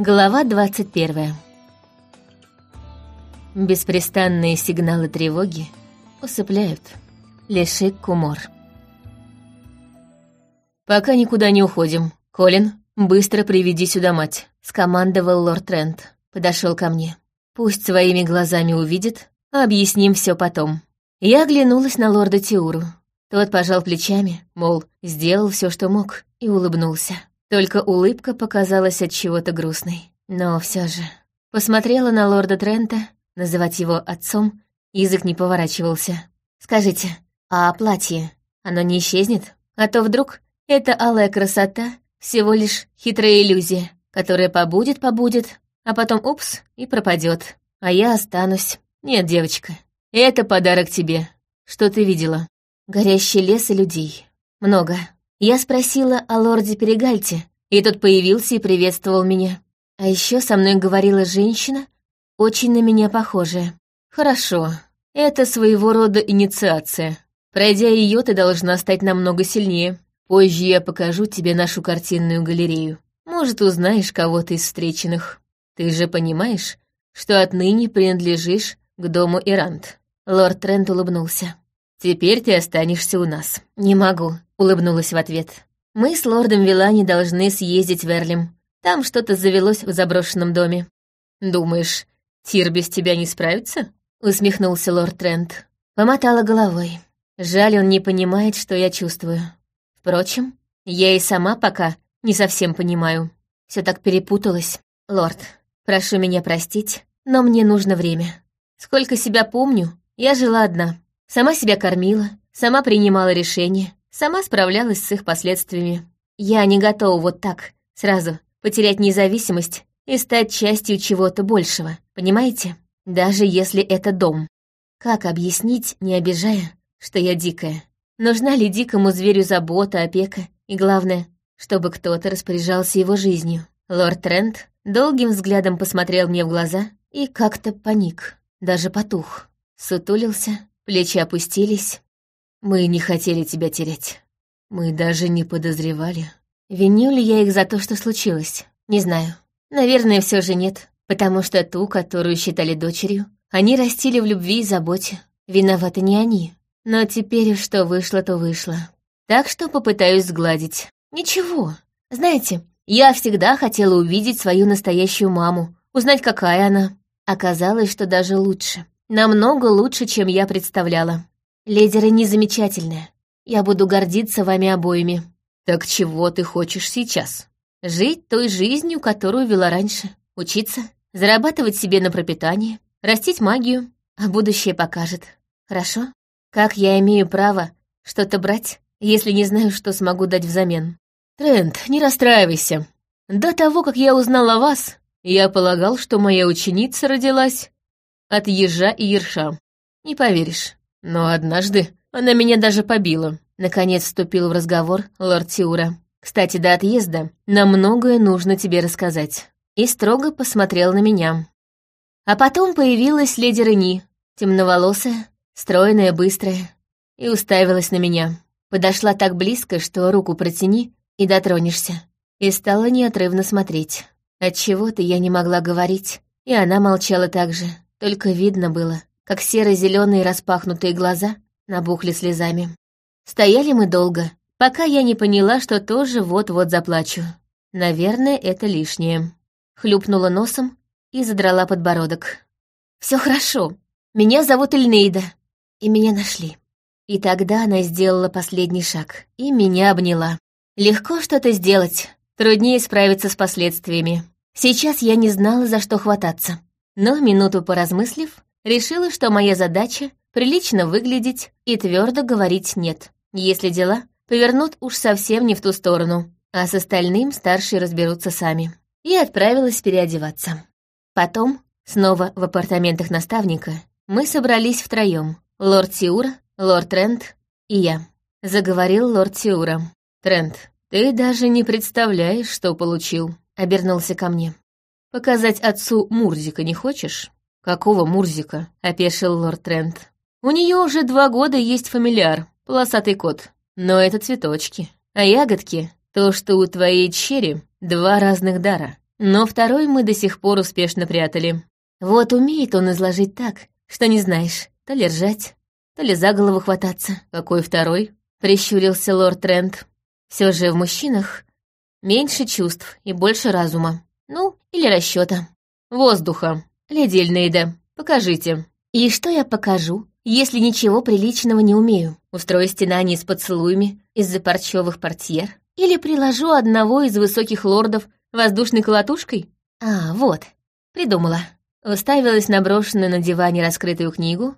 Глава 21 Беспрестанные сигналы тревоги усыпляют. Лешик Кумор. «Пока никуда не уходим. Колин, быстро приведи сюда мать», — скомандовал лорд Трент. Подошел ко мне. «Пусть своими глазами увидит, объясним все потом». Я оглянулась на лорда Тиуру. Тот пожал плечами, мол, сделал все, что мог, и улыбнулся. Только улыбка показалась от чего-то грустной. Но все же. Посмотрела на лорда Трента, называть его отцом, язык не поворачивался. «Скажите, а платье, оно не исчезнет? А то вдруг эта алая красота всего лишь хитрая иллюзия, которая побудет-побудет, а потом упс и пропадет, а я останусь. Нет, девочка, это подарок тебе. Что ты видела? Горящий лес и людей. Много. Я спросила о лорде Перегальте, и тот появился и приветствовал меня. А еще со мной говорила женщина, очень на меня похожая. Хорошо, это своего рода инициация. Пройдя ее, ты должна стать намного сильнее. Позже я покажу тебе нашу картинную галерею. Может, узнаешь кого-то из встреченных. Ты же понимаешь, что отныне принадлежишь к дому Ирант. Лорд Трент улыбнулся. Теперь ты останешься у нас. Не могу. Улыбнулась в ответ. «Мы с лордом Вилани должны съездить в Эрлим. Там что-то завелось в заброшенном доме». «Думаешь, Тир без тебя не справится?» Усмехнулся лорд Трент. Помотала головой. Жаль, он не понимает, что я чувствую. Впрочем, я и сама пока не совсем понимаю. Все так перепуталось. Лорд, прошу меня простить, но мне нужно время. Сколько себя помню, я жила одна. Сама себя кормила, сама принимала решения, Сама справлялась с их последствиями. Я не готова вот так, сразу, потерять независимость и стать частью чего-то большего, понимаете? Даже если это дом. Как объяснить, не обижая, что я дикая? Нужна ли дикому зверю забота, опека? И главное, чтобы кто-то распоряжался его жизнью. Лорд Трент долгим взглядом посмотрел мне в глаза и как-то паник, даже потух. Сутулился, плечи опустились, мы не хотели тебя терять. Мы даже не подозревали. Виню ли я их за то, что случилось? Не знаю. Наверное, все же нет, потому что ту, которую считали дочерью, они растили в любви и заботе. Виноваты не они. Но теперь что вышло, то вышло. Так что попытаюсь сгладить. Ничего. Знаете, я всегда хотела увидеть свою настоящую маму, узнать, какая она. Оказалось, что даже лучше. Намного лучше, чем я представляла. Леди Рени замечательная. Я буду гордиться вами обоими. Так чего ты хочешь сейчас? Жить той жизнью, которую вела раньше. Учиться, зарабатывать себе на пропитание, растить магию, а будущее покажет. Хорошо? Как я имею право что-то брать, если не знаю, что смогу дать взамен? Трент, не расстраивайся. До того, как я узнал о вас, я полагал, что моя ученица родилась от ежа и ерша. Не поверишь. Но однажды она меня даже побила. Наконец вступил в разговор лорд Тиура. «Кстати, до отъезда нам многое нужно тебе рассказать». И строго посмотрел на меня. А потом появилась леди Рени, темноволосая, стройная, быстрая, и уставилась на меня. Подошла так близко, что руку протяни и дотронешься. И стала неотрывно смотреть. Отчего-то я не могла говорить, и она молчала так же. Только видно было, как серо-зеленые распахнутые глаза набухли слезами. Стояли мы долго, пока я не поняла, что тоже вот-вот заплачу. Наверное, это лишнее. Хлюпнула носом и задрала подбородок. Все хорошо. Меня зовут Эльнейда. И меня нашли. И тогда она сделала последний шаг и меня обняла. Легко что-то сделать, труднее справиться с последствиями. Сейчас я не знала, за что хвататься. Но, минуту поразмыслив, Решила, что моя задача — прилично выглядеть и твердо говорить «нет», если дела повернут уж совсем не в ту сторону, а с остальным старшие разберутся сами. И отправилась переодеваться. Потом, снова в апартаментах наставника, мы собрались втроем. Лорд Сиура, лорд Трент и я. Заговорил лорд Сиура. «Трент, ты даже не представляешь, что получил», — обернулся ко мне. «Показать отцу Мурзика не хочешь?» «Какого Мурзика?» — опешил лорд Трент. «У нее уже два года есть фамильяр, полосатый кот. Но это цветочки. А ягодки — то, что у твоей черри два разных дара. но второй мы до сих пор успешно прятали. Вот умеет он изложить так, что не знаешь, то ли ржать, то ли за голову хвататься. Какой второй? Прищурился лорд Трент. Все же в мужчинах меньше чувств и больше разума. Ну, или расчета. Воздуха. Леди Эльнейда, покажите. И что я покажу, если ничего приличного не умею? Устрою стенание с поцелуями из-за парчевых портьер? Или приложу одного из высоких лордов воздушной колотушкой? А, вот, придумала. Уставилась на брошенную на диване раскрытую книгу,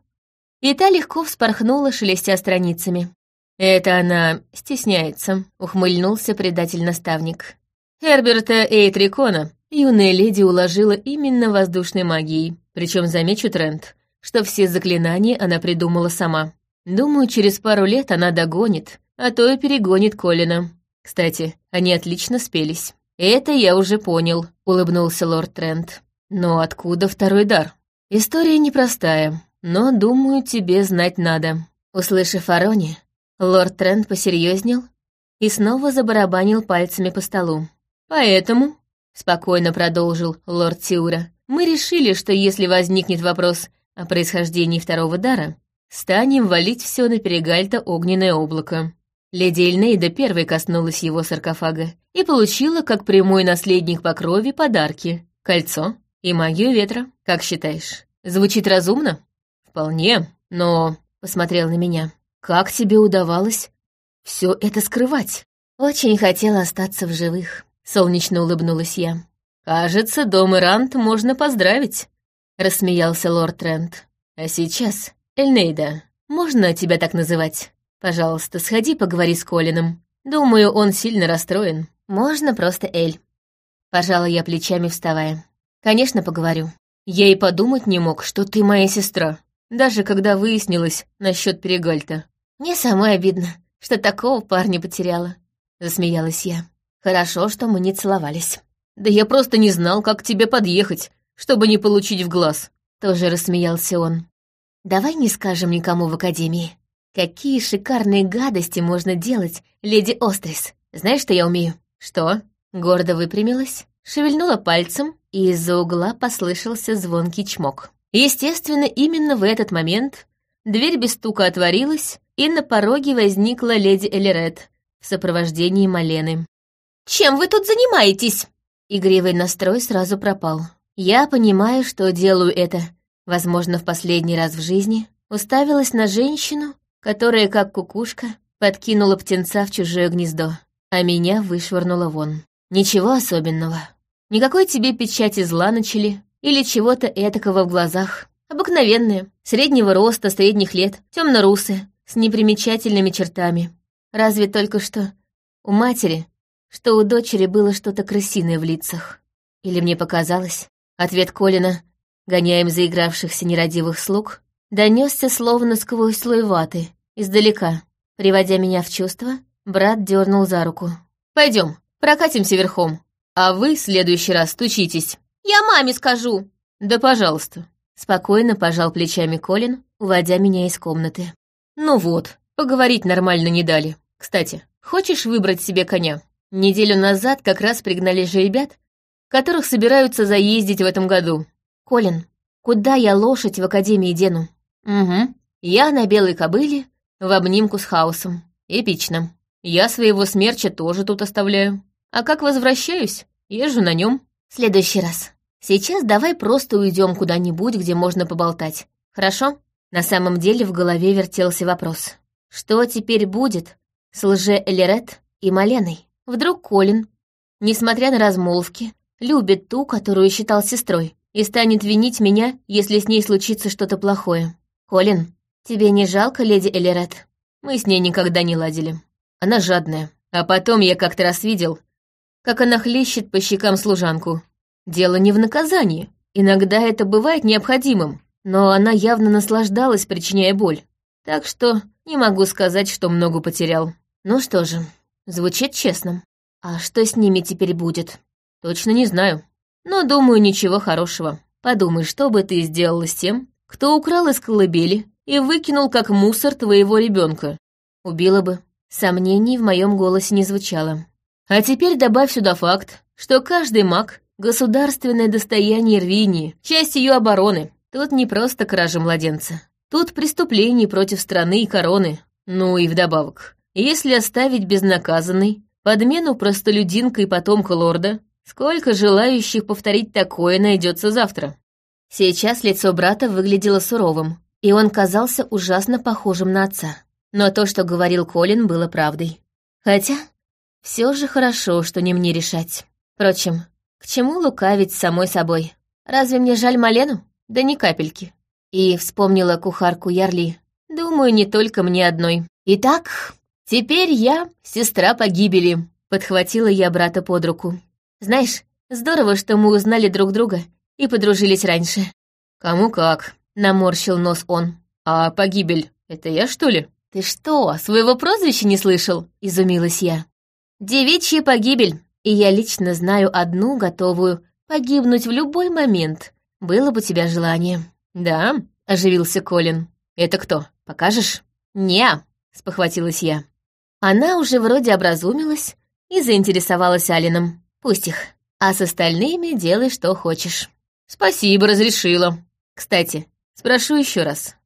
и та легко вспорхнула, шелестя страницами. «Это она стесняется», — ухмыльнулся предатель-наставник. Херберта Эйтрикона юная леди уложила именно воздушной магией, причем замечу тренд, что все заклинания она придумала сама. Думаю, через пару лет она догонит, а то и перегонит Колина. Кстати, они отлично спелись. «Это я уже понял», — улыбнулся лорд Трент. «Но откуда второй дар? История непростая, но, думаю, тебе знать надо». Услышав о Роне, лорд Трент посерьезнел и снова забарабанил пальцами по столу. «Поэтому», — спокойно продолжил лорд Тиура, «мы решили, что если возникнет вопрос о происхождении второго дара, станем валить все на Перегальта огненное облако. Леди Эльнейда первой коснулась его саркофага и получила, как прямой наследник по крови, подарки — кольцо и магию ветра. Как считаешь, звучит разумно? Вполне, но... Посмотрел на меня. Как тебе удавалось все это скрывать? Очень хотела остаться в живых. Солнечно улыбнулась я. Кажется, дом Ирант можно поздравить. Рассмеялся лорд Трент. А сейчас, Эльнейда, можно тебя так называть? Пожалуйста, сходи поговори с Колином. Думаю, он сильно расстроен. Можно просто Эль. Пожала я плечами, вставая. Конечно, поговорю. Я и подумать не мог, что ты моя сестра. Даже когда выяснилось насчет Перегальта. Мне самой обидно, что такого парня потеряла. Засмеялась я. Хорошо, что мы не целовались. Да я просто не знал, как к тебе подъехать, чтобы не получить в глаз. Тоже рассмеялся он. Давай не скажем никому в академии. Какие шикарные гадости можно делать, леди Острис. Знаешь, что я умею? Что? Гордо выпрямилась, шевельнула пальцем, и из-за угла послышался звонкий чмок. Естественно, именно в этот момент дверь без стука отворилась, и на пороге возникла леди Элерет в сопровождении Малены. «Чем вы тут занимаетесь?» Игривый настрой сразу пропал. Я понимаю, что делаю это, возможно, в последний раз в жизни, уставилась на женщину, которая, как кукушка, подкинула птенца в чужое гнездо, а меня вышвырнула вон. Ничего особенного. Никакой тебе печати зла начали или чего-то этакого в глазах. Обыкновенные, среднего роста, средних лет, темно-русые, с непримечательными чертами. Разве только что у матери, что у дочери было что-то крысиное в лицах. Или мне показалось, ответ Колина, гоняем заигравшихся нерадивых слуг, донесся словно сквозь слой ваты, издалека. Приводя меня в чувство, брат дернул за руку. Пойдем, прокатимся верхом, а вы в следующий раз стучитесь. Я маме скажу. Да, пожалуйста. Спокойно пожал плечами Колин, уводя меня из комнаты. Ну вот, поговорить нормально не дали. Кстати, хочешь выбрать себе коня? Неделю назад как раз пригнали же ребят, которых собираются заездить в этом году. Колин, куда я лошадь в Академии дену? Угу. Я на белой кобыле, в обнимку с хаосом. Эпично. Я своего смерча тоже тут оставляю. А как возвращаюсь, езжу на нем. Следующий раз. Сейчас давай просто уйдем куда-нибудь, где можно поболтать. Хорошо? На самом деле в голове вертелся вопрос. Что теперь будет с лже-Элерет и Маленой? Вдруг Колин, несмотря на размолвки, любит ту, которую считал сестрой, и станет винить меня, если с ней случится что-то плохое. Колин, тебе не жалко леди Элерет? Мы с ней никогда не ладили. Она жадная. А потом я как-то раз видел, как она хлещет по щекам служанку. Дело не в наказании. Иногда это бывает необходимым, но она явно наслаждалась, причиняя боль. Так что не могу сказать, что много потерял. Ну что же, звучит честно. А что с ними теперь будет? Точно не знаю. Но думаю, ничего хорошего. Подумай, что бы ты сделала с тем, кто украл из колыбели и выкинул как мусор твоего ребенка. Убила бы. Сомнений в моем голосе не звучало. А теперь добавь сюда факт, что каждый маг Государственное достояние Рвинии, часть ее обороны. Тут не просто кража младенца. Тут преступление против страны и короны. Ну и вдобавок, если оставить безнаказанной подмену простолюдинка и потомка лорда, сколько желающих повторить такое найдется завтра? Сейчас лицо брата выглядело суровым, и он казался ужасно похожим на отца. Но то, что говорил Колин, было правдой. Хотя, все же хорошо, что не мне решать. Впрочем, к чему лукавить с самой собой? Разве мне жаль Малену? Да ни капельки. И вспомнила кухарку Ярли. Думаю, не только мне одной. Итак, теперь я сестра погибели. Подхватила я брата под руку. Знаешь, здорово, что мы узнали друг друга и подружились раньше. Кому как, наморщил нос он. А погибель — это я, что ли? Ты что, своего прозвища не слышал? Изумилась я. Девичья погибель и я лично знаю одну, готовую погибнуть в любой момент. Было бы тебя желание». «Да?» — оживился Колин. «Это кто? Покажешь?» «Не», — спохватилась я. Она уже вроде образумилась и заинтересовалась Алином. Пусть их. А с остальными делай, что хочешь. «Спасибо, разрешила. Кстати, спрошу еще раз.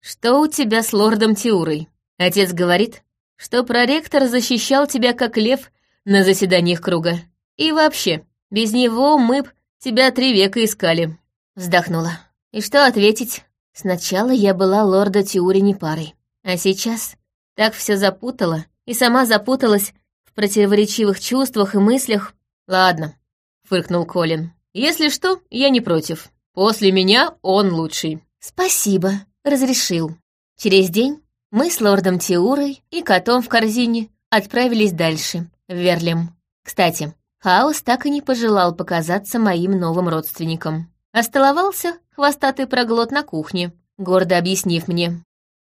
Что у тебя с лордом Тиурой? Отец говорит, что проректор защищал тебя как лев на заседаниях круга. И вообще, без него мы б тебя три века искали». Вздохнула. И что ответить? Сначала я была лорда Тиури не парой, а сейчас так все запутала и сама запуталась в противоречивых чувствах и мыслях. «Ладно», — фыркнул Колин. «Если что, я не против. После меня он лучший». «Спасибо, разрешил». Через день мы с лордом Тиурой и котом в корзине отправились дальше, Верлем. Кстати, Хаос так и не пожелал показаться моим новым родственникам. Остоловался хвостатый проглот на кухне, гордо объяснив мне.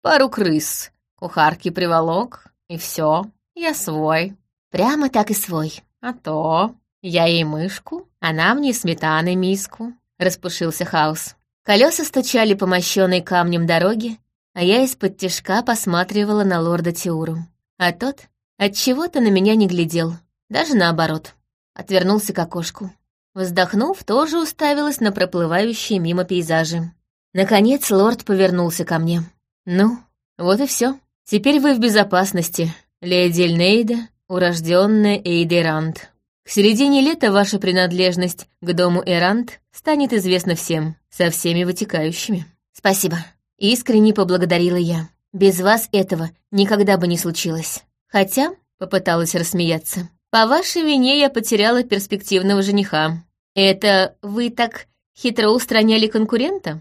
Пару крыс, кухарки приволок, и все, я свой. Прямо так и свой. А то я ей мышку, она мне сметаны миску, распушился Хаос. Колеса стучали по мощенной камнем дороге, а я из-под тяжка посматривала на лорда Тиуру. А тот Отчего-то на меня не глядел, даже наоборот. Отвернулся к окошку. Вздохнув, тоже уставилась на проплывающие мимо пейзажи. Наконец лорд повернулся ко мне. «Ну, вот и все. Теперь вы в безопасности, леди Эльнейда, урожденная Эйдерант. К середине лета ваша принадлежность к дому Эрант станет известна всем, со всеми вытекающими». «Спасибо», — искренне поблагодарила я. «Без вас этого никогда бы не случилось». Хотя, попыталась рассмеяться, по вашей вине я потеряла перспективного жениха. Это вы так хитро устраняли конкурента?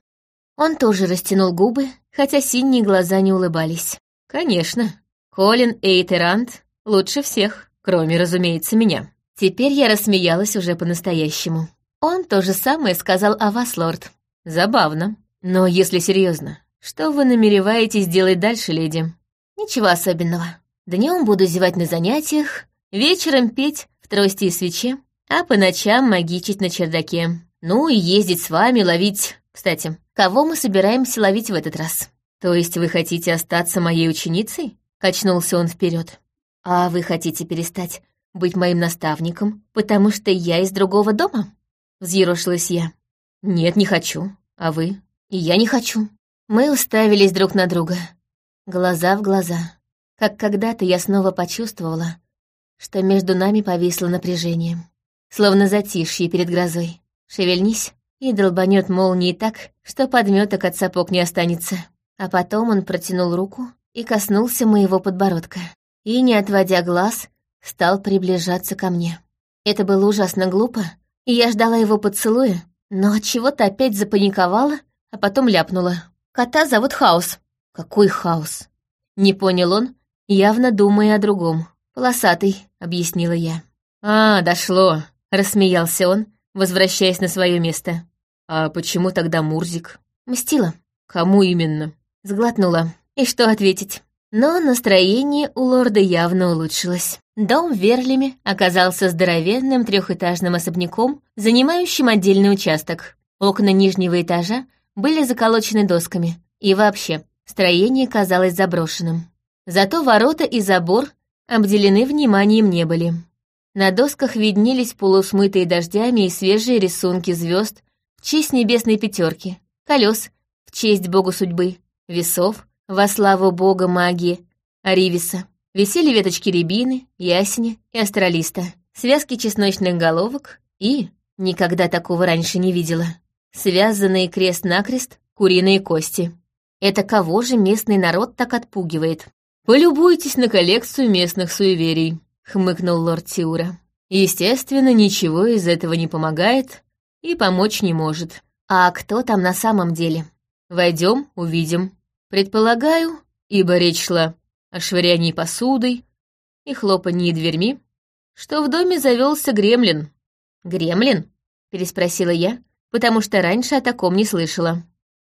Он тоже растянул губы, хотя синие глаза не улыбались. Конечно, Колин Эйтерант лучше всех, кроме, разумеется, меня. Теперь я рассмеялась уже по-настоящему. Он то же самое сказал о вас, лорд. Забавно. Но если серьезно, что вы намереваетесь делать дальше, леди? Ничего особенного. Днем буду зевать на занятиях, вечером петь в трости и свече, а по ночам магичить на чердаке. Ну и ездить с вами ловить... Кстати, кого мы собираемся ловить в этот раз? То есть вы хотите остаться моей ученицей? Качнулся он вперед. А вы хотите перестать быть моим наставником, потому что я из другого дома? Взъерошилась я. Нет, не хочу. А вы? И я не хочу. Мы уставились друг на друга. Глаза в глаза как когда-то я снова почувствовала, что между нами повисло напряжение, словно затишье перед грозой. Шевельнись, и долбанет молнией так, что подметок от сапог не останется. А потом он протянул руку и коснулся моего подбородка. И, не отводя глаз, стал приближаться ко мне. Это было ужасно глупо, и я ждала его поцелуя, но от чего то опять запаниковала, а потом ляпнула. «Кота зовут Хаос». «Какой Хаос?» Не понял он, явно думая о другом. «Полосатый», — объяснила я. «А, дошло», — рассмеялся он, возвращаясь на свое место. «А почему тогда Мурзик?» «Мстила». «Кому именно?» Сглотнула. И что ответить? Но настроение у лорда явно улучшилось. Дом в Верлиме оказался здоровенным трехэтажным особняком, занимающим отдельный участок. Окна нижнего этажа были заколочены досками. И вообще, строение казалось заброшенным. Зато ворота и забор обделены вниманием не были. На досках виднелись полусмытые дождями и свежие рисунки звезд в честь небесной пятерки, колес в честь бога судьбы, весов во славу бога магии, Аривиса. Висели веточки рябины, ясеня и астролиста, связки чесночных головок и, никогда такого раньше не видела, связанные крест-накрест куриные кости. Это кого же местный народ так отпугивает? «Полюбуйтесь на коллекцию местных суеверий», — хмыкнул лорд Тиура. «Естественно, ничего из этого не помогает и помочь не может. А кто там на самом деле? Войдем, увидим. Предполагаю, ибо речь шла о швырянии посудой и хлопанье дверьми, что в доме завелся гремлин». «Гремлин?» — переспросила я, потому что раньше о таком не слышала.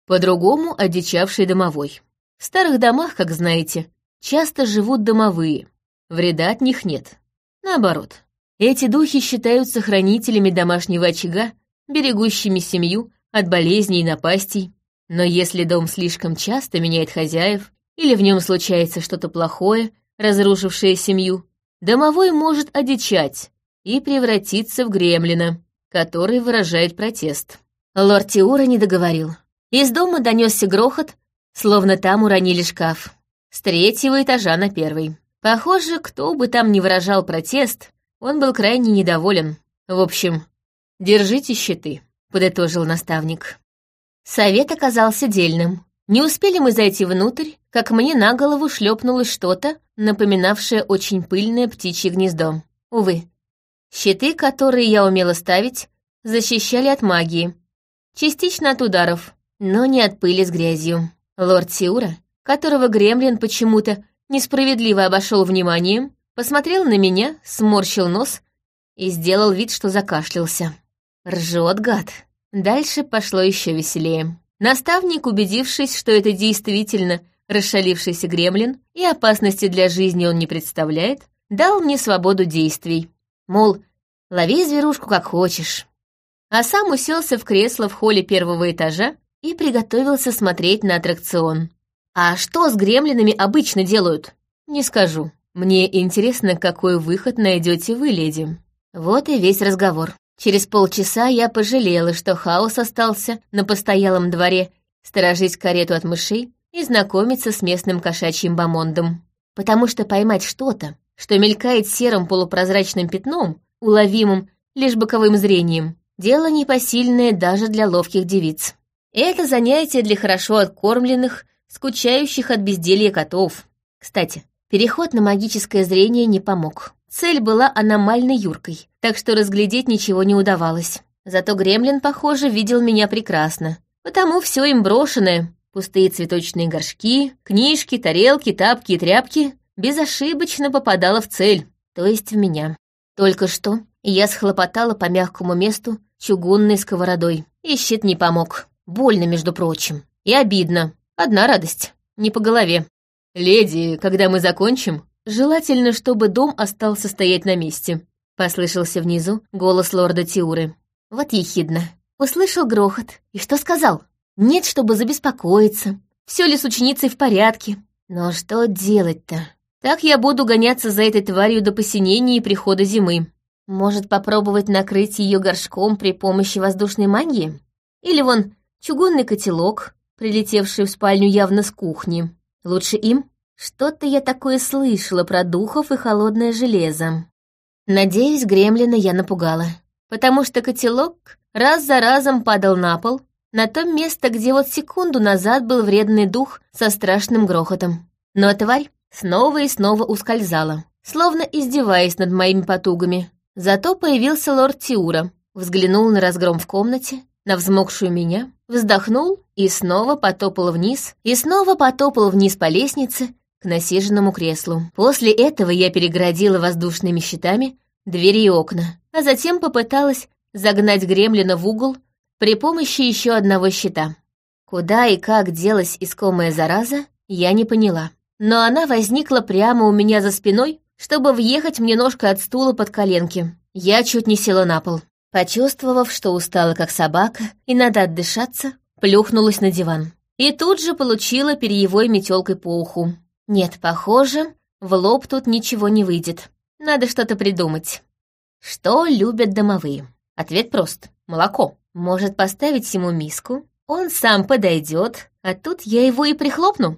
По-другому одичавший домовой. В старых домах, как знаете, часто живут домовые. Вреда от них нет. Наоборот, эти духи считаются хранителями домашнего очага, берегущими семью от болезней и напастей. Но если дом слишком часто меняет хозяев, или в нем случается что-то плохое, разрушившее семью, домовой может одичать и превратиться в гремлина, который выражает протест. Лорд Тиура не договорил. Из дома донесся грохот, словно там уронили шкаф. С третьего этажа на первый. Похоже, кто бы там ни выражал протест, он был крайне недоволен. В общем, держите щиты, подытожил наставник. Совет оказался дельным. Не успели мы зайти внутрь, как мне на голову шлепнулось что-то, напоминавшее очень пыльное птичье гнездо. Увы, щиты, которые я умела ставить, защищали от магии, частично от ударов, но не от пыли с грязью. Лорд Сиура, которого Гремлин почему-то несправедливо обошел вниманием, посмотрел на меня, сморщил нос и сделал вид, что закашлялся. Ржет гад. Дальше пошло еще веселее. Наставник, убедившись, что это действительно расшалившийся гремлин и опасности для жизни он не представляет, дал мне свободу действий. Мол, лови зверушку как хочешь. А сам уселся в кресло в холле первого этажа и приготовился смотреть на аттракцион. А что с гремлинами обычно делают? Не скажу. Мне интересно, какой выход найдете вы, леди. Вот и весь разговор. Через полчаса я пожалела, что хаос остался на постоялом дворе сторожить карету от мышей и знакомиться с местным кошачьим бомондом. Потому что поймать что-то, что мелькает серым полупрозрачным пятном, уловимым лишь боковым зрением, дело непосильное даже для ловких девиц. Это занятие для хорошо откормленных, скучающих от безделья котов. Кстати, переход на магическое зрение не помог. Цель была аномальной юркой, так что разглядеть ничего не удавалось. Зато Гремлин, похоже, видел меня прекрасно. Потому все им брошенное, пустые цветочные горшки, книжки, тарелки, тапки и тряпки, безошибочно попадало в цель, то есть в меня. Только что я схлопотала по мягкому месту чугунной сковородой, и щит не помог. Больно, между прочим. И обидно. Одна радость. Не по голове. «Леди, когда мы закончим, желательно, чтобы дом остался стоять на месте», — послышался внизу голос лорда Тиуры. Вот ехидно. Услышал грохот. И что сказал? Нет, чтобы забеспокоиться. Все ли с ученицей в порядке? Но что делать-то? Так я буду гоняться за этой тварью до посинения и прихода зимы. Может, попробовать накрыть ее горшком при помощи воздушной магии? Или вон чугунный котелок, прилетевший в спальню явно с кухни. Лучше им? Что-то я такое слышала про духов и холодное железо. Надеюсь, гремлина я напугала, потому что котелок раз за разом падал на пол, на то место, где вот секунду назад был вредный дух со страшным грохотом. Но тварь снова и снова ускользала, словно издеваясь над моими потугами. Зато появился лорд Тиура, взглянул на разгром в комнате, на взмокшую меня, вздохнул и снова потопал вниз, и снова потопал вниз по лестнице к насиженному креслу. После этого я переградила воздушными щитами двери и окна, а затем попыталась загнать гремлина в угол при помощи еще одного щита. Куда и как делась искомая зараза, я не поняла. Но она возникла прямо у меня за спиной, чтобы въехать мне ножкой от стула под коленки. Я чуть не села на пол. Почувствовав, что устала как собака и надо отдышаться, плюхнулась на диван. И тут же получила перьевой метелкой по уху. Нет, похоже, в лоб тут ничего не выйдет. Надо что-то придумать. Что любят домовые? Ответ прост — молоко. Может поставить ему миску, он сам подойдет, а тут я его и прихлопну.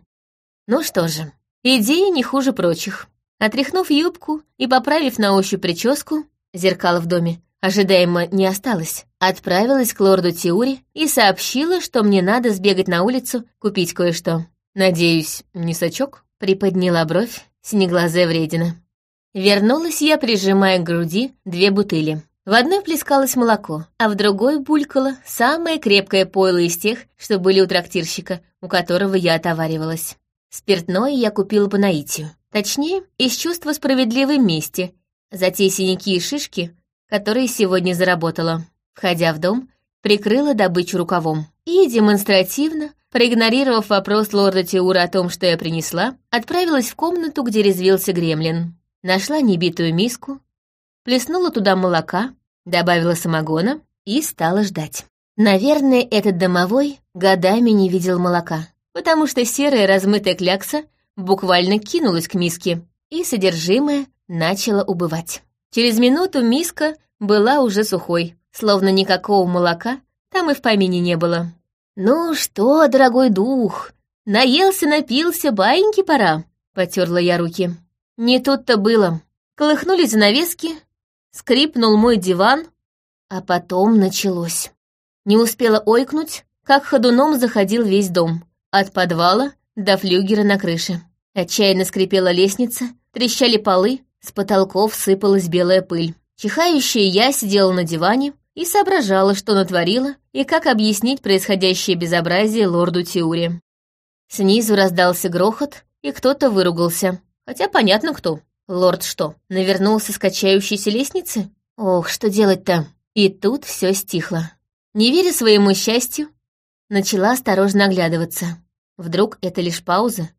Ну что же, идея не хуже прочих. Отряхнув юбку и поправив на ощупь прическу, зеркало в доме ожидаемо не осталось, отправилась к лорду Тиури и сообщила, что мне надо сбегать на улицу, купить кое-что. «Надеюсь, не сачок?» — приподняла бровь синеглазая вредина. Вернулась я, прижимая к груди две бутыли. В одной плескалось молоко, а в другой булькало самое крепкое пойло из тех, что были у трактирщика, у которого я отоваривалась. Спиртное я купила по наитию. Точнее, из чувства справедливой мести за те синяки и шишки, которые сегодня заработала. Входя в дом, прикрыла добычу рукавом. И демонстративно, проигнорировав вопрос лорда Теура о том, что я принесла, отправилась в комнату, где резвился гремлин. Нашла небитую миску, плеснула туда молока, добавила самогона и стала ждать. Наверное, этот домовой годами не видел молока, потому что серая размытая клякса буквально кинулась к миске, и содержимое начало убывать. Через минуту миска была уже сухой, словно никакого молока там и в помине не было. «Ну что, дорогой дух, наелся, напился, баиньки пора», — потерла я руки. Не тут-то было. Колыхнулись занавески, скрипнул мой диван, а потом началось. Не успела ойкнуть, как ходуном заходил весь дом, от подвала до флюгера на крыше. Отчаянно скрипела лестница, трещали полы, с потолков сыпалась белая пыль. Чихающая я сидела на диване и соображала, что натворила, и как объяснить происходящее безобразие лорду Тиури. Снизу раздался грохот, и кто-то выругался. Хотя понятно кто. Лорд что, навернулся с качающейся лестницы? Ох, что делать-то? И тут все стихло. Не веря своему счастью, начала осторожно оглядываться. Вдруг это лишь пауза?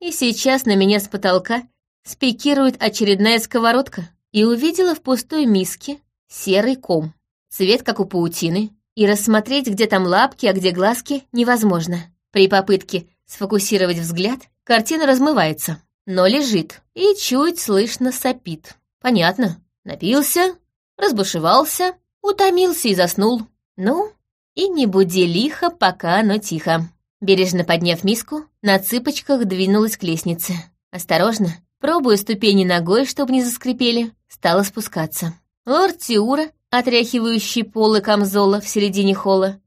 И сейчас на меня с потолка спикирует очередная сковородка. И увидела в пустой миске серый ком. Цвет, как у паутины. И рассмотреть, где там лапки, а где глазки, невозможно. При попытке сфокусировать взгляд, картина размывается но лежит и чуть слышно сопит. Понятно. Напился, разбушевался, утомился и заснул. Ну, и не буди лихо, пока оно тихо. Бережно подняв миску, на цыпочках двинулась к лестнице. Осторожно, пробуя ступени ногой, чтобы не заскрипели, стала спускаться. Лорд Тиура, отряхивающий полы камзола в середине холла,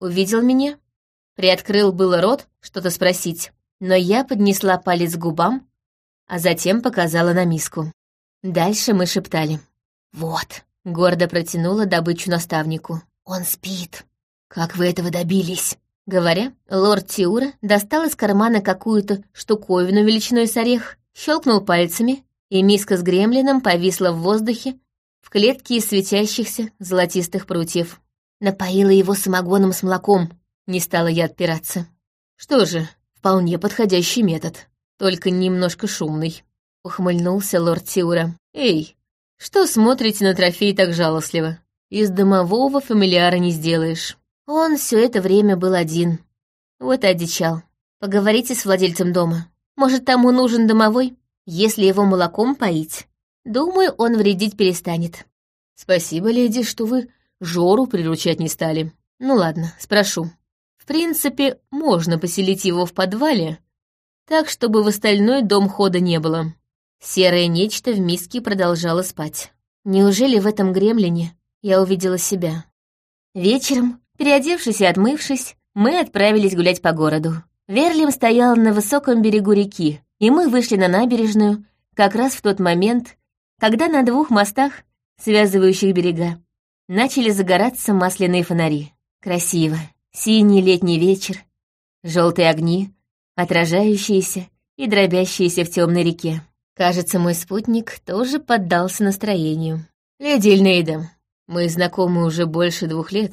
увидел меня, приоткрыл было рот что-то спросить, но я поднесла палец к губам а затем показала на миску. Дальше мы шептали. «Вот», — гордо протянула добычу наставнику. «Он спит. Как вы этого добились?» Говоря, лорд Тиура достал из кармана какую-то штуковину величиной с орех, щелкнул пальцами, и миска с гремлином повисла в воздухе в клетке из светящихся золотистых прутьев. Напоила его самогоном с молоком, не стала я отпираться. Что же, вполне подходящий метод только немножко шумный», — ухмыльнулся лорд Тиура. «Эй, что смотрите на трофей так жалостливо? Из домового фамилиара не сделаешь». Он все это время был один. Вот и одичал. Поговорите с владельцем дома. Может, тому нужен домовой? Если его молоком поить, думаю, он вредить перестанет. Спасибо, леди, что вы Жору приручать не стали. Ну ладно, спрошу. В принципе, можно поселить его в подвале, так, чтобы в остальной дом хода не было. Серое нечто в миске продолжало спать. Неужели в этом гремлине я увидела себя? Вечером, переодевшись и отмывшись, мы отправились гулять по городу. Верлим стоял на высоком берегу реки, и мы вышли на набережную как раз в тот момент, когда на двух мостах, связывающих берега, начали загораться масляные фонари. Красиво. Синий летний вечер, желтые огни, отражающиеся и дробящиеся в темной реке. Кажется, мой спутник тоже поддался настроению. «Леди Эльнейда, мы знакомы уже больше двух лет.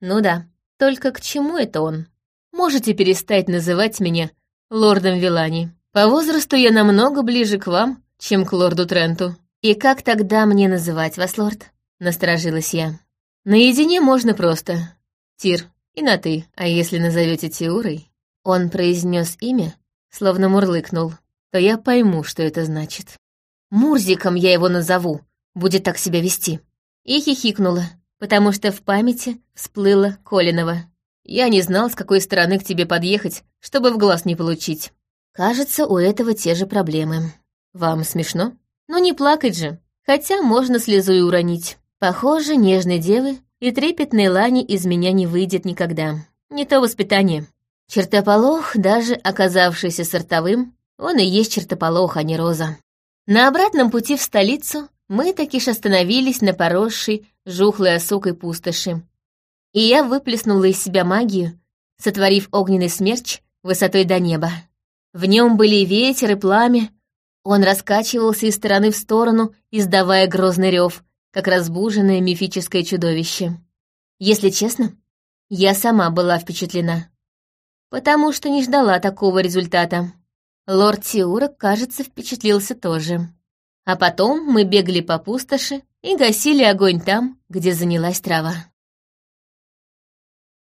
Ну да, только к чему это он? Можете перестать называть меня лордом Вилани. По возрасту я намного ближе к вам, чем к лорду Тренту. И как тогда мне называть вас, лорд?» — насторожилась я. «Наедине можно просто. Тир, и на «ты», а если назовете Тиурой, он произнес имя, словно мурлыкнул, то я пойму, что это значит. Мурзиком я его назову, будет так себя вести. и хихикнула, потому что в памяти всплыло Колинова. Я не знал, с какой стороны к тебе подъехать, чтобы в глаз не получить. Кажется, у этого те же проблемы. Вам смешно? Ну не плакать же, хотя можно слезу и уронить. Похоже, нежной девы и трепетной лани из меня не выйдет никогда. Не то воспитание. Чертополох, даже оказавшийся сортовым, он и есть чертополох, а не роза. На обратном пути в столицу мы таки ж остановились на поросшей, жухлой осокой пустоши. И я выплеснула из себя магию, сотворив огненный смерч высотой до неба. В нем были ветер и пламя. Он раскачивался из стороны в сторону, издавая грозный рев, как разбуженное мифическое чудовище. Если честно, я сама была впечатлена. Потому что не ждала такого результата. Лорд Тиура, кажется, впечатлился тоже. А потом мы бегали по пустоши и гасили огонь там, где занялась трава.